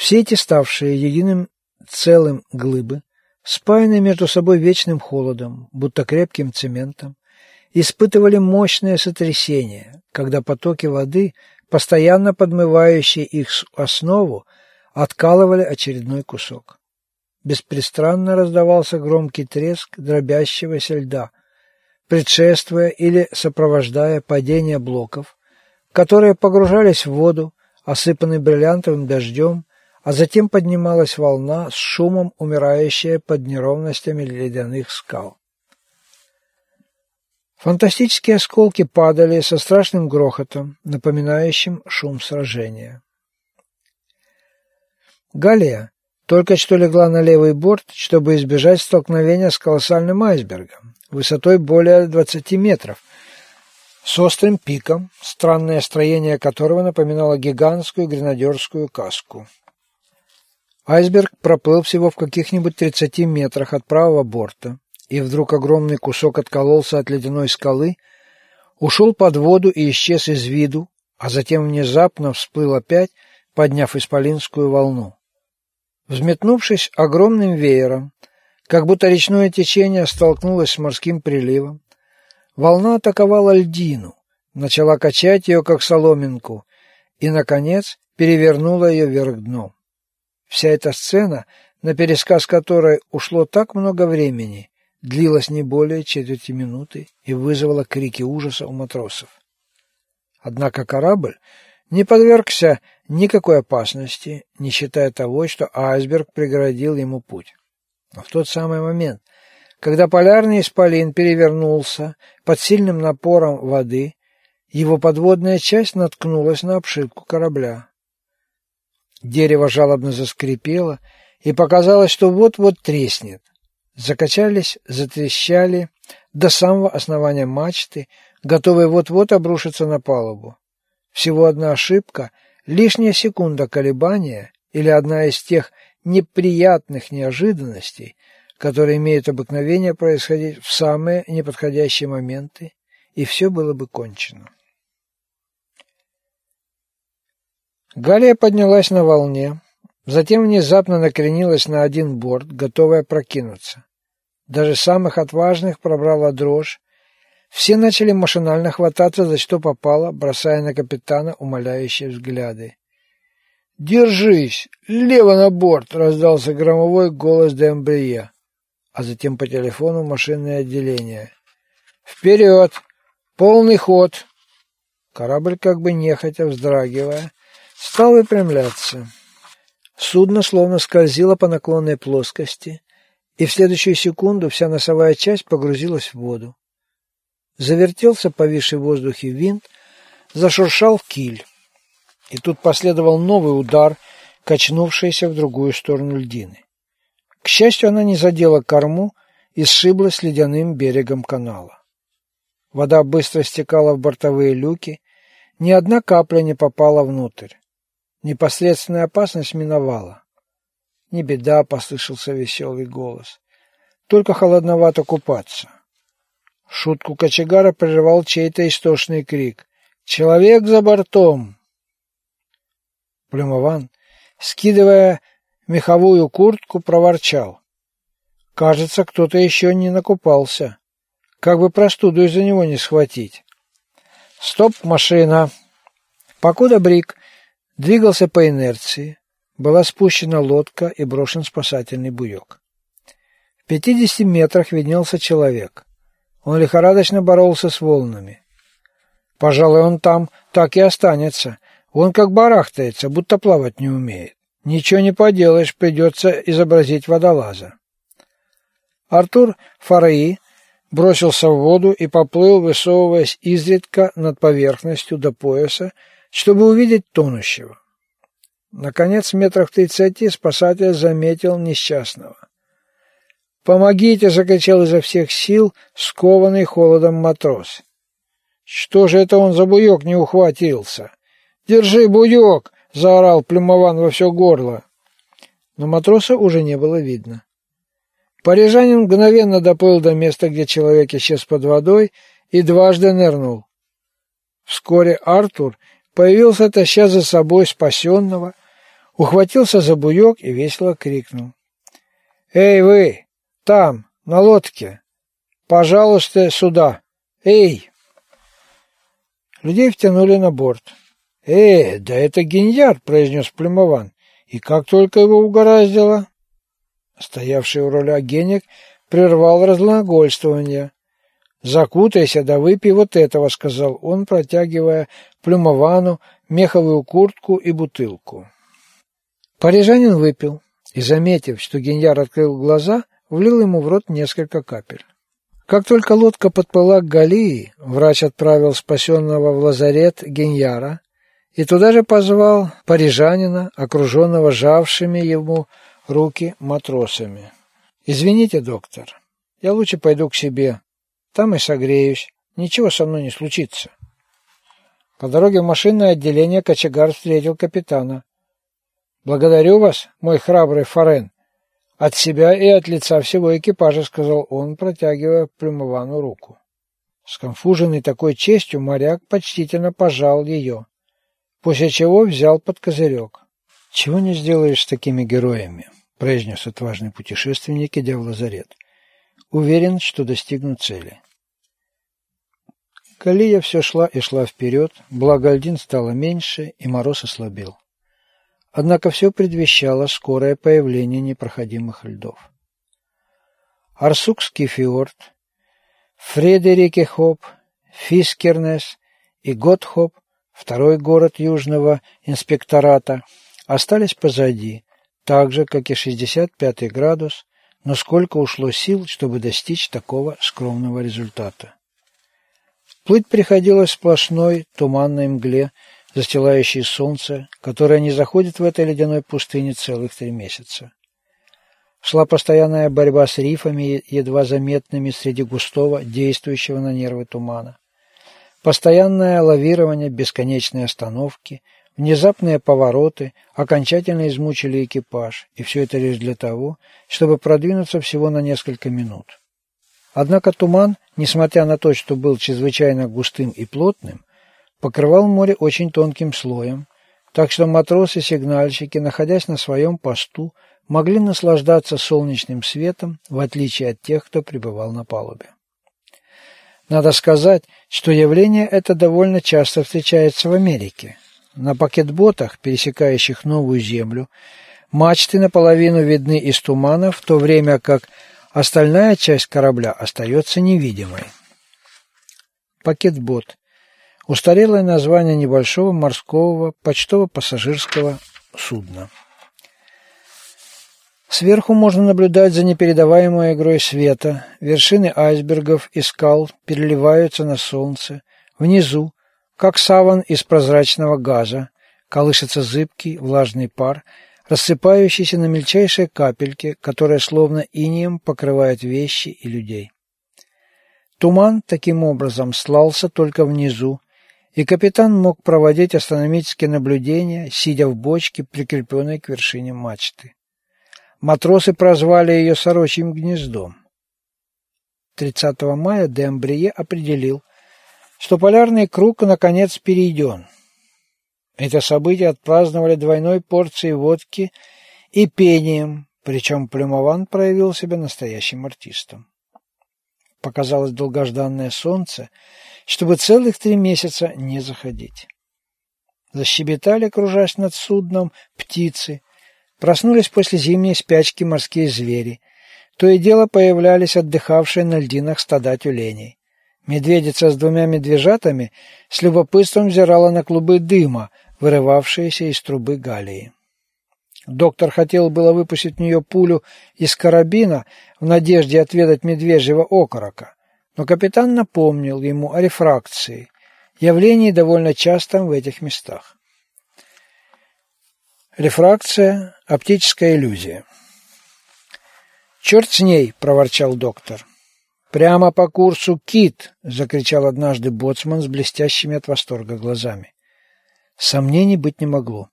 Все эти ставшие единым целым глыбы, спаянные между собой вечным холодом, будто крепким цементом, испытывали мощное сотрясение, когда потоки воды, постоянно подмывающие их основу, откалывали очередной кусок. Беспрестанно раздавался громкий треск дробящегося льда, предшествуя или сопровождая падение блоков, которые погружались в воду, осыпанный бриллиантовым дождем, а затем поднималась волна с шумом, умирающая под неровностями ледяных скал. Фантастические осколки падали со страшным грохотом, напоминающим шум сражения. Галия только что легла на левый борт, чтобы избежать столкновения с колоссальным айсбергом, высотой более 20 метров, с острым пиком, странное строение которого напоминало гигантскую гренадерскую каску. Айсберг проплыл всего в каких-нибудь 30 метрах от правого борта, и вдруг огромный кусок откололся от ледяной скалы, ушел под воду и исчез из виду, а затем внезапно всплыл опять, подняв исполинскую волну. Взметнувшись огромным веером, как будто речное течение столкнулось с морским приливом, волна атаковала льдину, начала качать ее, как соломинку, и, наконец, перевернула ее вверх дном. Вся эта сцена, на пересказ которой ушло так много времени, длилась не более четверти минуты и вызвала крики ужаса у матросов. Однако корабль не подвергся никакой опасности, не считая того, что айсберг преградил ему путь. Но в тот самый момент, когда полярный исполин перевернулся под сильным напором воды, его подводная часть наткнулась на обшивку корабля. Дерево жалобно заскрипело, и показалось, что вот-вот треснет закачались, затрещали до самого основания мачты, готовые вот-вот обрушиться на палубу. Всего одна ошибка, лишняя секунда колебания или одна из тех неприятных неожиданностей, которые имеют обыкновение происходить в самые неподходящие моменты, и все было бы кончено. Галия поднялась на волне, затем внезапно накренилась на один борт, готовая прокинуться. Даже самых отважных пробрала дрожь. Все начали машинально хвататься за что попало, бросая на капитана умоляющие взгляды. «Держись! Лево на борт!» — раздался громовой голос Дембрия, а затем по телефону машинное отделение. «Вперед! Полный ход!» Корабль, как бы нехотя вздрагивая, стал выпрямляться. Судно словно скользило по наклонной плоскости, и в следующую секунду вся носовая часть погрузилась в воду. Завертелся повисший в воздухе винт, зашуршал киль. И тут последовал новый удар, качнувшийся в другую сторону льдины. К счастью, она не задела корму и сшиблась ледяным берегом канала. Вода быстро стекала в бортовые люки, ни одна капля не попала внутрь. Непосредственная опасность миновала. «Не беда», — послышался веселый голос. «Только холодновато купаться». Шутку кочегара прерывал чей-то истошный крик. «Человек за бортом!» Плюмован, скидывая меховую куртку, проворчал. «Кажется, кто-то еще не накупался. Как бы простуду из-за него не схватить». «Стоп, машина!» Покуда Брик двигался по инерции, была спущена лодка и брошен спасательный буек. В пятидесяти метрах виднелся человек. Он лихорадочно боролся с волнами. Пожалуй, он там так и останется. Он как барахтается, будто плавать не умеет. Ничего не поделаешь, придется изобразить водолаза. Артур Фараи бросился в воду и поплыл, высовываясь изредка над поверхностью до пояса, чтобы увидеть тонущего. Наконец, метрах в тридцати спасатель заметил несчастного. «Помогите!» — закричал изо всех сил скованный холодом матрос. «Что же это он за буек не ухватился?» «Держи буек!» — заорал Плюмован во все горло. Но матроса уже не было видно. Парижанин мгновенно доплыл до места, где человек исчез под водой, и дважды нырнул. Вскоре Артур появился, таща за собой спасенного, ухватился за буек и весело крикнул. «Эй вы, там, на лодке! Пожалуйста, сюда! Эй!» Людей втянули на борт. «Э, да это геньяр!» — произнес Плюмован. «И как только его угораздило!» Стоявший у руля геник прервал разглагольствование. «Закутайся, да выпей вот этого», — сказал он, протягивая Плюмовану меховую куртку и бутылку. Парижанин выпил и, заметив, что Геньяр открыл глаза, влил ему в рот несколько капель. Как только лодка подплыла к Галии, врач отправил спасенного в лазарет Геньяра и туда же позвал парижанина, окруженного жавшими ему руки матросами. «Извините, доктор, я лучше пойду к себе, там и согреюсь, ничего со мной не случится». По дороге в машинное отделение кочегар встретил капитана. «Благодарю вас, мой храбрый Форен. От себя и от лица всего экипажа», — сказал он, протягивая Плюмовану руку. Сконфуженный такой честью, моряк почтительно пожал ее, после чего взял под козырек. «Чего не сделаешь с такими героями?» — произнес отважный путешественник, идя в лазарет. «Уверен, что достигну цели». Калия все шла и шла вперед, благо льдин стало меньше, и мороз ослабел. Однако все предвещало скорое появление непроходимых льдов. Арсукский фьорд, Фредерикехоп, Фискернес и Готхоп, второй город Южного инспектората, остались позади, так же, как и 65 градус, но сколько ушло сил, чтобы достичь такого скромного результата. Плыть приходилось сплошной туманной мгле, застилающей солнце, которое не заходит в этой ледяной пустыне целых три месяца. Шла постоянная борьба с рифами, едва заметными среди густого, действующего на нервы тумана. Постоянное лавирование, бесконечные остановки, внезапные повороты окончательно измучили экипаж, и все это лишь для того, чтобы продвинуться всего на несколько минут. Однако туман, несмотря на то, что был чрезвычайно густым и плотным, покрывал море очень тонким слоем, так что матросы-сигнальщики, находясь на своем посту, могли наслаждаться солнечным светом, в отличие от тех, кто пребывал на палубе. Надо сказать, что явление это довольно часто встречается в Америке. На пакетботах, пересекающих Новую Землю, мачты наполовину видны из тумана, в то время как Остальная часть корабля остается невидимой. Пакетбот. Устарелое название небольшого морского почтово-пассажирского судна. Сверху можно наблюдать за непередаваемой игрой света. Вершины айсбергов и скал переливаются на солнце. Внизу, как саван из прозрачного газа, колышется зыбкий влажный пар – рассыпающийся на мельчайшие капельки, которые словно инием покрывают вещи и людей. Туман таким образом слался только внизу, и капитан мог проводить астрономические наблюдения, сидя в бочке, прикрепленной к вершине мачты. Матросы прозвали ее «сорочьим гнездом». 30 мая Дембрие определил, что полярный круг наконец перейден – это событие отпраздновали двойной порцией водки и пением, причем Плюмован проявил себя настоящим артистом. Показалось долгожданное солнце, чтобы целых три месяца не заходить. Защебетали, кружась над судном, птицы. Проснулись после зимней спячки морские звери. То и дело появлялись отдыхавшие на льдинах стада тюленей. Медведица с двумя медвежатами с любопытством взирала на клубы дыма, вырывавшиеся из трубы галии. Доктор хотел было выпустить в нее пулю из карабина в надежде отведать медвежьего окорока, но капитан напомнил ему о рефракции, явлении довольно частом в этих местах. Рефракция – оптическая иллюзия. «Черт с ней!» – проворчал доктор. «Прямо по курсу Кит!» – закричал однажды боцман с блестящими от восторга глазами. Сомнений быть не могло,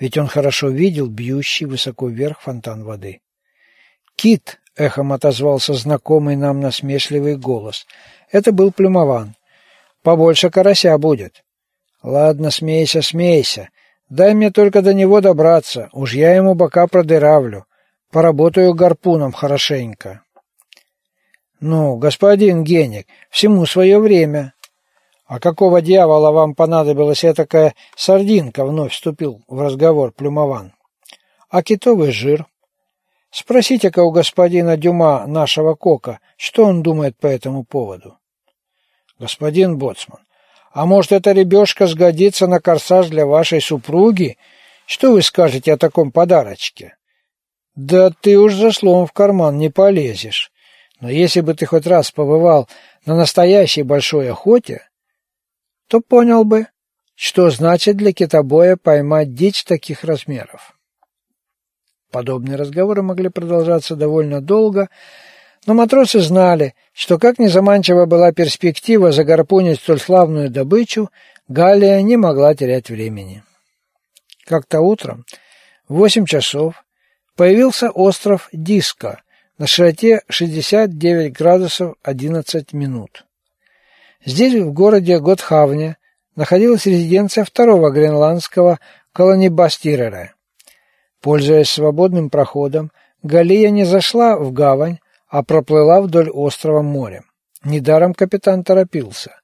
ведь он хорошо видел бьющий высоко вверх фонтан воды. «Кит!» — эхом отозвался знакомый нам насмешливый голос. Это был Плюмован. «Побольше карася будет». «Ладно, смейся, смейся. Дай мне только до него добраться, уж я ему бока продыравлю. Поработаю гарпуном хорошенько. Ну, господин Геник, всему свое время. А какого дьявола вам понадобилась такая сардинка, вновь вступил в разговор Плюмован. А китовый жир? Спросите-ка у господина Дюма, нашего кока, что он думает по этому поводу. Господин Боцман, а может, эта ребешка сгодится на корсаж для вашей супруги? Что вы скажете о таком подарочке? Да ты уж за словом в карман не полезешь. Но если бы ты хоть раз побывал на настоящей большой охоте, то понял бы, что значит для китобоя поймать дичь таких размеров. Подобные разговоры могли продолжаться довольно долго, но матросы знали, что как незаманчива была перспектива загарпунить столь славную добычу, Галия не могла терять времени. Как-то утром, в восемь часов, появился остров Диска на широте 69 градусов 11 минут. Здесь, в городе Готхавне, находилась резиденция второго гренландского колонибастирера. Пользуясь свободным проходом, Галия не зашла в гавань, а проплыла вдоль острова морем. Недаром капитан торопился.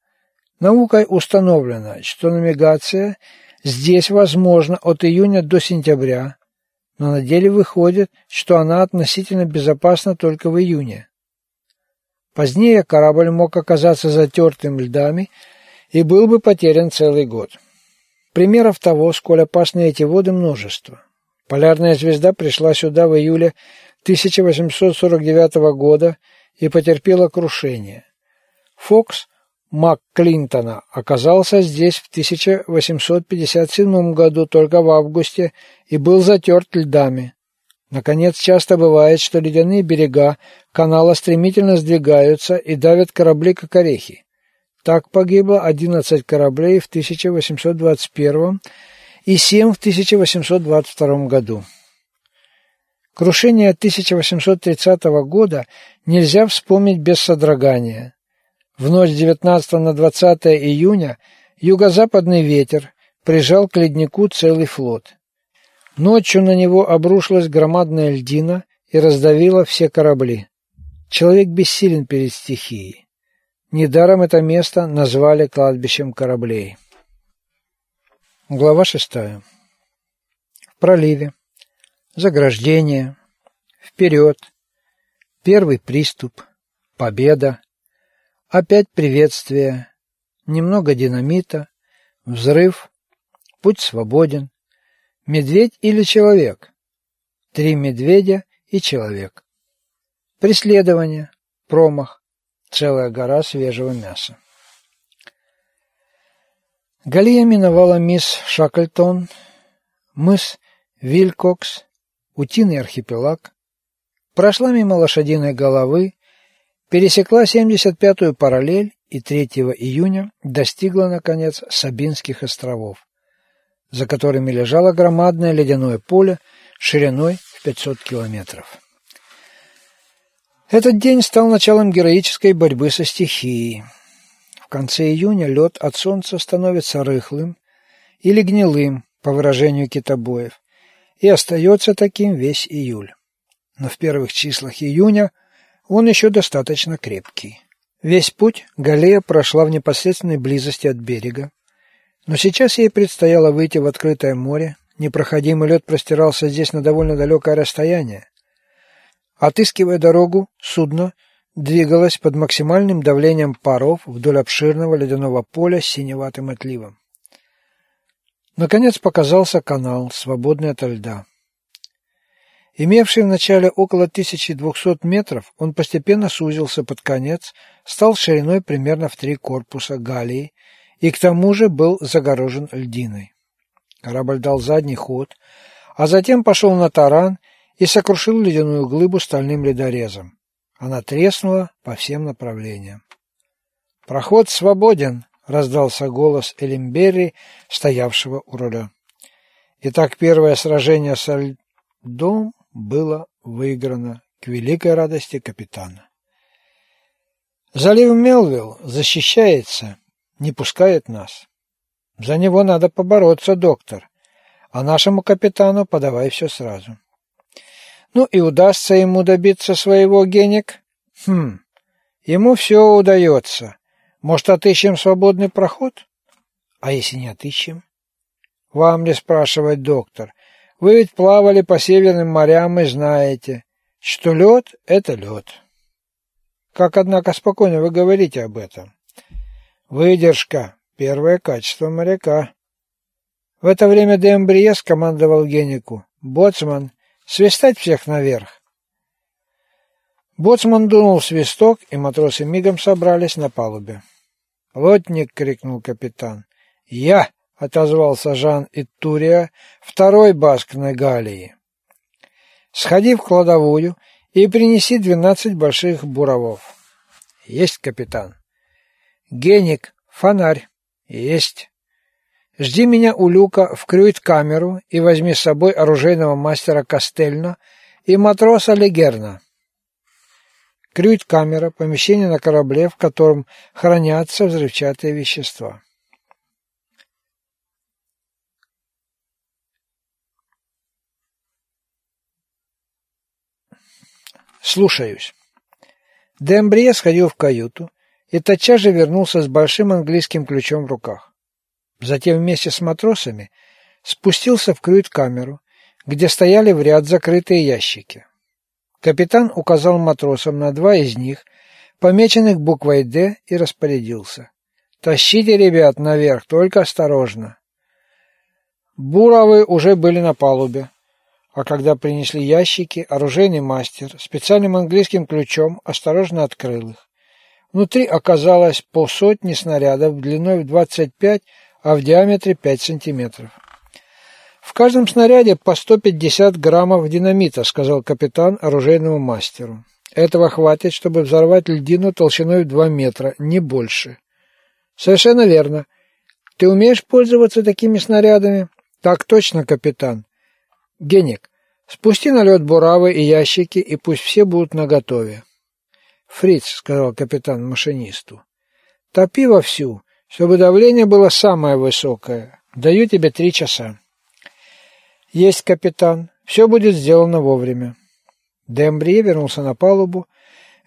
Наукой установлено, что навигация здесь возможна от июня до сентября, но на деле выходит, что она относительно безопасна только в июне. Позднее корабль мог оказаться затертым льдами и был бы потерян целый год. Примеров того, сколь опасны эти воды, множество. Полярная звезда пришла сюда в июле 1849 года и потерпела крушение. Фокс МакКлинтона оказался здесь в 1857 году только в августе и был затерт льдами. Наконец, часто бывает, что ледяные берега канала стремительно сдвигаются и давят корабли как орехи. Так погибло 11 кораблей в 1821 и 7 в 1822 году. Крушение 1830 года нельзя вспомнить без содрогания. В ночь 19 на 20 июня юго-западный ветер прижал к леднику целый флот. Ночью на него обрушилась громадная льдина и раздавила все корабли. Человек бессилен перед стихией. Недаром это место назвали кладбищем кораблей. Глава шестая. В проливе. Заграждение. Вперед. Первый приступ. Победа. Опять приветствие. Немного динамита. Взрыв. Путь свободен. Медведь или человек? Три медведя и человек. Преследование. Промах. Целая гора свежего мяса. Галия миновала мисс Шаклтон, мыс Вилькокс, Утиный архипелаг, прошла мимо лошадиной головы, пересекла 75-ю параллель и 3 июня достигла, наконец, Сабинских островов за которыми лежало громадное ледяное поле шириной в 500 километров. Этот день стал началом героической борьбы со стихией. В конце июня лед от солнца становится рыхлым или гнилым, по выражению китобоев, и остается таким весь июль. Но в первых числах июня он еще достаточно крепкий. Весь путь Галея прошла в непосредственной близости от берега, но сейчас ей предстояло выйти в открытое море, непроходимый лед простирался здесь на довольно далекое расстояние. Отыскивая дорогу, судно двигалось под максимальным давлением паров вдоль обширного ледяного поля с синеватым отливом. Наконец показался канал, свободный ото льда. Имевший в начале около 1200 метров, он постепенно сузился под конец, стал шириной примерно в три корпуса галлии и к тому же был загорожен льдиной. Корабль дал задний ход, а затем пошел на таран и сокрушил ледяную глыбу стальным ледорезом. Она треснула по всем направлениям. «Проход свободен!» — раздался голос Элимберри, стоявшего у руля. Итак, первое сражение со льдом было выиграно к великой радости капитана. Залив Мелвилл защищается не пускает нас. За него надо побороться, доктор. а нашему капитану подавай все сразу. Ну и удастся ему добиться своего генек? Хм, ему все удается. Может, отыщем свободный проход? А если не отыщем? Вам ли спрашивать, доктор? Вы ведь плавали по северным морям и знаете, что лед — это лед. Как, однако, спокойно вы говорите об этом. Выдержка — первое качество моряка. В это время Дембрие скомандовал Генику. «Боцман, свистать всех наверх!» Боцман дунул свисток, и матросы мигом собрались на палубе. «Плотник!» — крикнул капитан. «Я!» — отозвался Жан Иттурия, второй баск на Галии. «Сходи в кладовую и принеси двенадцать больших буровов». «Есть, капитан». «Геник, фонарь». «Есть». «Жди меня у люка в крюит-камеру и возьми с собой оружейного мастера Костельно и матроса Легерна». Крюит-камера – помещение на корабле, в котором хранятся взрывчатые вещества. «Слушаюсь». Дембрие сходил в каюту и тотчас же вернулся с большим английским ключом в руках. Затем вместе с матросами спустился в крюит-камеру, где стояли в ряд закрытые ящики. Капитан указал матросам на два из них, помеченных буквой «Д», и распорядился. «Тащите ребят наверх, только осторожно». Буровы уже были на палубе. А когда принесли ящики, оружейный мастер специальным английским ключом осторожно открыл их. Внутри оказалось по сотне снарядов длиной в 25, а в диаметре 5 сантиметров. «В каждом снаряде по 150 граммов динамита», — сказал капитан оружейному мастеру. «Этого хватит, чтобы взорвать льдину толщиной в 2 метра, не больше». «Совершенно верно. Ты умеешь пользоваться такими снарядами?» «Так точно, капитан. Геник, спусти на лед буравы и ящики, и пусть все будут наготове. Фриц, сказал капитан машинисту, топи вовсю, чтобы давление было самое высокое. Даю тебе три часа. Есть, капитан. Все будет сделано вовремя. Дембрие вернулся на палубу,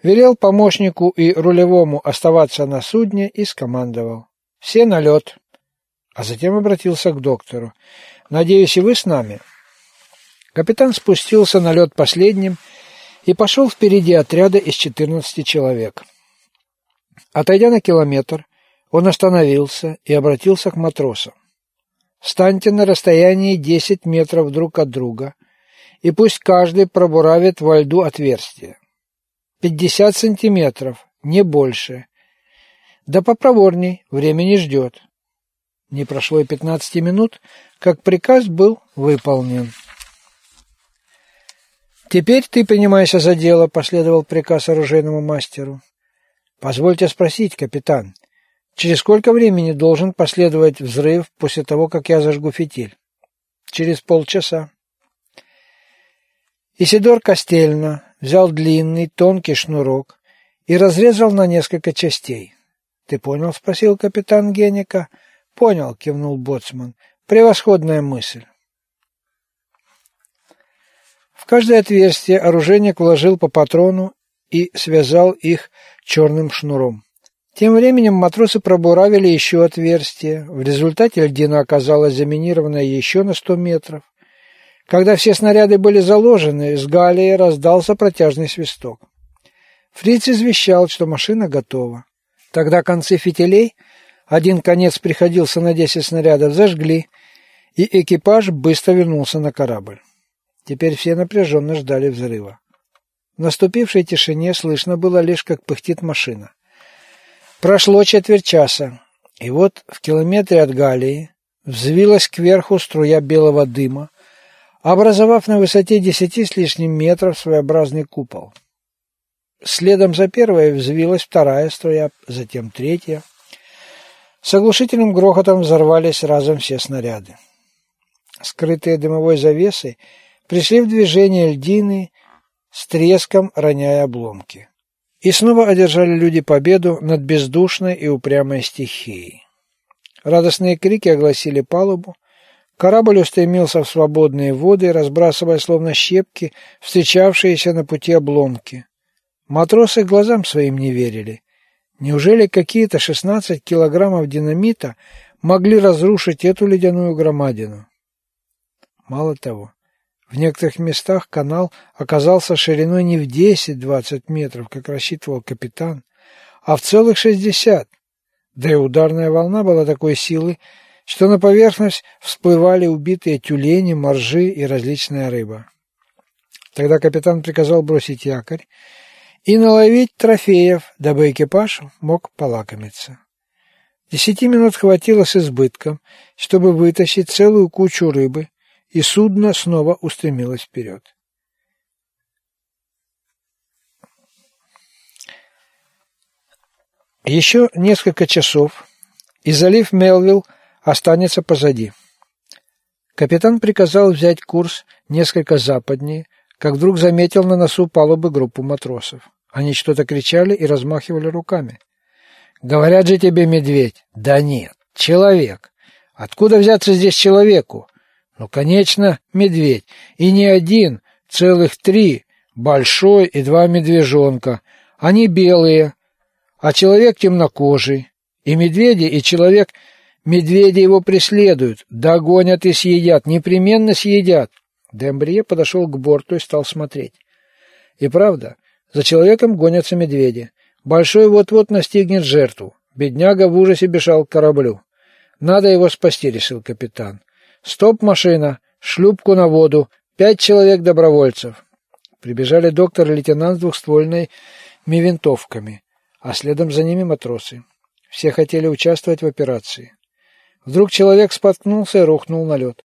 велел помощнику и рулевому оставаться на судне и скомандовал. «Все на лед!» А затем обратился к доктору. «Надеюсь, и вы с нами?» Капитан спустился на лед последним и пошел впереди отряда из 14 человек. Отойдя на километр, он остановился и обратился к матросам. «Станьте на расстоянии 10 метров друг от друга, и пусть каждый пробуравит во льду отверстие. 50 сантиметров, не больше. Да попроворней, время не ждет». Не прошло и 15 минут, как приказ был выполнен. «Теперь ты принимайся за дело», — последовал приказ оружейному мастеру. «Позвольте спросить, капитан, через сколько времени должен последовать взрыв после того, как я зажгу фитиль?» «Через полчаса». Исидор Костельно взял длинный, тонкий шнурок и разрезал на несколько частей. «Ты понял?» — спросил капитан Геника. «Понял», — кивнул боцман. «Превосходная мысль». Каждое отверстие оружейник вложил по патрону и связал их черным шнуром. Тем временем матросы пробуравили еще отверстие. В результате льдина оказалась заминированная еще на сто метров. Когда все снаряды были заложены, с галии раздался протяжный свисток. Фриц извещал, что машина готова. Тогда концы фитилей, один конец приходился на десять снарядов, зажгли, и экипаж быстро вернулся на корабль. Теперь все напряженно ждали взрыва. В наступившей тишине слышно было лишь, как пыхтит машина. Прошло четверть часа, и вот в километре от Галии взвилась кверху струя белого дыма, образовав на высоте десяти с лишним метров своеобразный купол. Следом за первой взвилась вторая струя, затем третья. С оглушительным грохотом взорвались разом все снаряды. Скрытые дымовой завесой, пришли в движение льдины, с треском роняя обломки. И снова одержали люди победу над бездушной и упрямой стихией. Радостные крики огласили палубу. Корабль устремился в свободные воды, разбрасывая словно щепки встречавшиеся на пути обломки. Матросы глазам своим не верили. Неужели какие-то 16 килограммов динамита могли разрушить эту ледяную громадину? Мало того, в некоторых местах канал оказался шириной не в 10-20 метров, как рассчитывал капитан, а в целых 60. Да и ударная волна была такой силы, что на поверхность всплывали убитые тюлени, моржи и различная рыба. Тогда капитан приказал бросить якорь и наловить трофеев, дабы экипаж мог полакомиться. Десяти минут хватило с избытком, чтобы вытащить целую кучу рыбы, и судно снова устремилось вперед. Еще несколько часов, и залив Мелвилл останется позади. Капитан приказал взять курс несколько западнее, как вдруг заметил на носу палубы группу матросов. Они что-то кричали и размахивали руками. «Говорят же тебе, медведь!» «Да нет, человек! Откуда взяться здесь человеку?» Ну, конечно, медведь. И не один, целых три. Большой и два медвежонка. Они белые, а человек темнокожий. И медведи, и человек... Медведи его преследуют, догонят и съедят, непременно съедят. Дембрие подошел к борту и стал смотреть. И правда, за человеком гонятся медведи. Большой вот-вот настигнет жертву. Бедняга в ужасе бежал к кораблю. Надо его спасти, решил капитан. Стоп, машина! Шлюпку на воду! Пять человек-добровольцев!» Прибежали доктор и лейтенант с двухствольными винтовками, а следом за ними матросы. Все хотели участвовать в операции. Вдруг человек споткнулся и рухнул на лед.